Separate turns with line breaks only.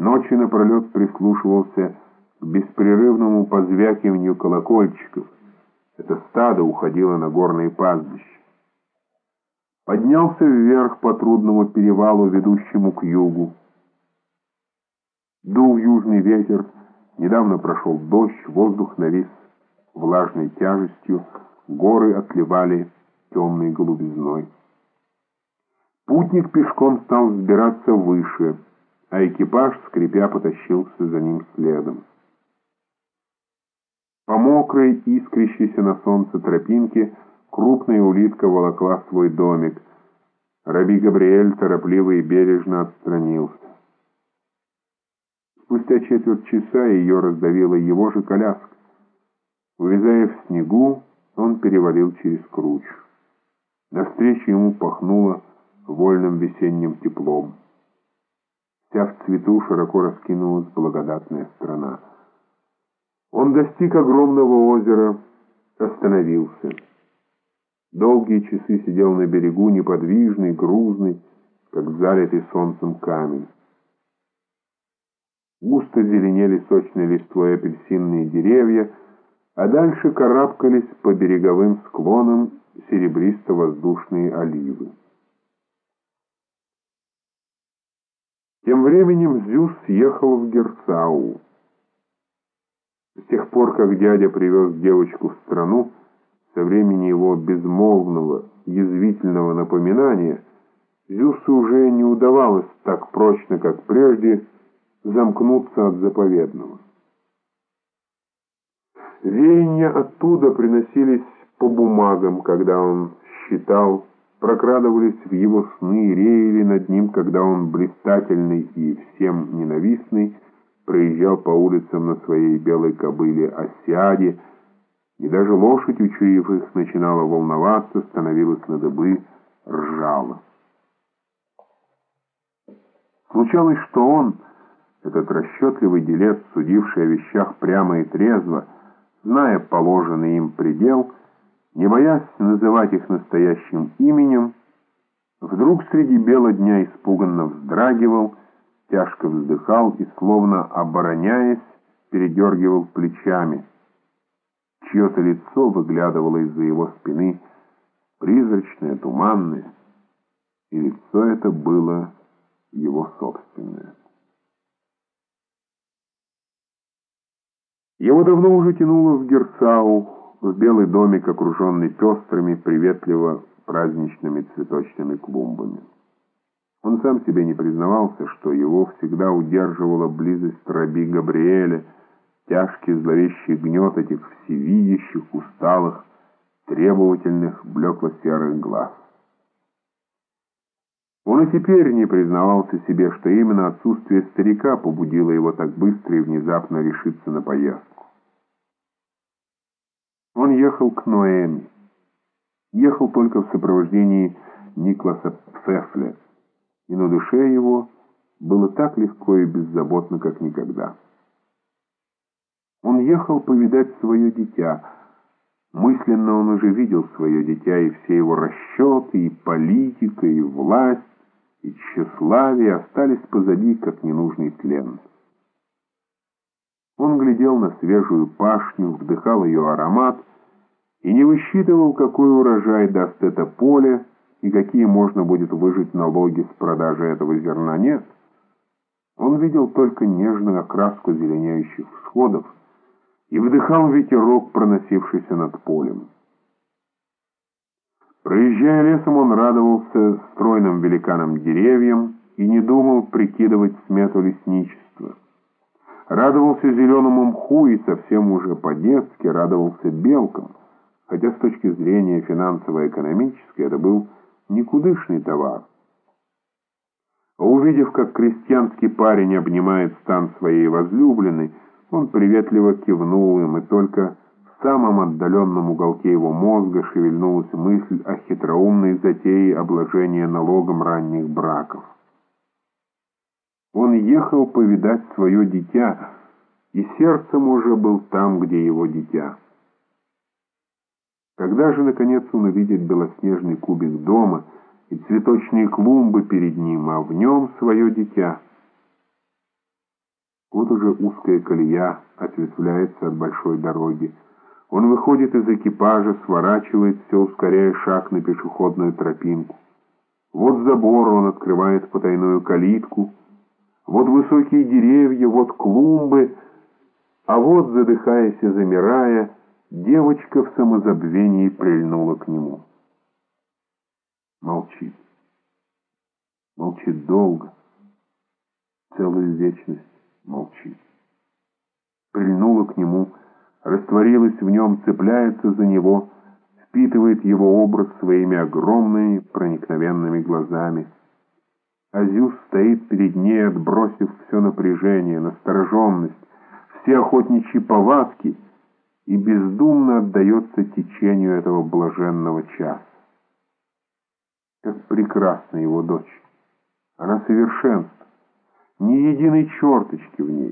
Ночи напролет прислушивался к беспрерывному позвякиванию колокольчиков. Это стадо уходило на горные пастбища. Поднялся вверх по трудному перевалу, ведущему к югу. Дул южный ветер, недавно прошел дождь, воздух навис влажной тяжестью, горы отливали темной голубизной. Путник пешком стал взбираться выше, а экипаж, скрипя, потащился за ним следом. По мокрой, искрящейся на солнце тропинке крупная улитка волокла свой домик. Раби Габриэль торопливо и бережно отстранился. Спустя четверть часа ее раздавила его же коляска. Увязая в снегу, он перевалил через кручу. Навстречу ему пахнуло вольным весенним теплом. Вся в цвету широко раскинулась благодатная страна. Он достиг огромного озера, остановился. Долгие часы сидел на берегу, неподвижный, грузный, как залитый солнцем камень. Густо зеленели сочной листвой апельсинные деревья, а дальше карабкались по береговым склонам серебристо-воздушные оливы. Тем временем Зюс съехал в Герцау. С тех пор, как дядя привез девочку в страну, со времени его безмолвного, язвительного напоминания, Зюсу уже не удавалось так прочно, как прежде, замкнуться от заповедного. Веяния оттуда приносились по бумагам, когда он считал, прокрадывались в его сны и реяли над ним, когда он блистательный и всем ненавистный, проезжал по улицам на своей белой кобыле Осяде, и даже лошадь, учуяв их, начинала волноваться, становилась на дыбы, ржала. Случалось, что он, этот расчетливый делец, судивший о вещах прямо и трезво, зная положенный им предел, не боясь называть их настоящим именем, вдруг среди бела дня испуганно вздрагивал, тяжко вздыхал и, словно обороняясь, передергивал плечами. Чье-то лицо выглядывало из-за его спины, призрачное, туманное, и лицо это было его собственное. Его давно уже тянуло в Герцау, в белый домик, окруженный пестрыми, приветливо праздничными цветочными клумбами. Он сам себе не признавался, что его всегда удерживала близость раби Габриэля, тяжкий зловещий гнет этих всевидящих, усталых, требовательных, блекло-серых глаз. Он и теперь не признавался себе, что именно отсутствие старика побудило его так быстро и внезапно решиться на поездку. Он ехал к Ноэми. Ехал только в сопровождении Никласа Пфефля и на душе его было так легко и беззаботно, как никогда. Он ехал повидать свое дитя. Мысленно он уже видел свое дитя, и все его расчеты, и политика, и власть, и тщеславие остались позади, как ненужный тлен. Он глядел на свежую пашню, вдыхал ее аромат и не высчитывал, какой урожай даст это поле, и какие можно будет выжить налоги с продажи этого зерна, нет. Он видел только нежную окраску зеленеющих всходов и вдыхал ветерок, проносившийся над полем. Проезжая лесом, он радовался стройным великанам деревьям и не думал прикидывать смету лесничества. Радовался зеленому мху и совсем уже по-детски радовался белкам, хотя с точки зрения финансово-экономической это был никудышный товар. Увидев, как крестьянский парень обнимает стан своей возлюбленной, он приветливо кивнул им, и только в самом отдаленном уголке его мозга шевельнулась мысль о хитроумной затее обложения налогом ранних браков. Он ехал повидать свое дитя, и сердцем уже был там, где его дитя. Когда же, наконец, он увидит белоснежный кубик дома и цветочные клумбы перед ним, а в нем свое дитя — Вот уже узкая колея ответвляется от большой дороги. Он выходит из экипажа, сворачивает, все ускоряя шаг на пешеходную тропинку. Вот забор, он открывает потайную калитку. Вот высокие деревья, вот клумбы, а вот, задыхаясь и замирая, девочка в самозабвении прильнула к нему. Молчит. Молчит долго. Целую вечность молчит. Прильнула к нему, растворилась в нем, цепляется за него, впитывает его образ своими огромными проникновенными глазами. Азюз стоит перед ней, отбросив все напряжение, настороженность, все охотничьи повадки и бездумно отдается течению этого блаженного часа. Как прекрасна его дочь! Она совершенство, ни единой черточки в ней.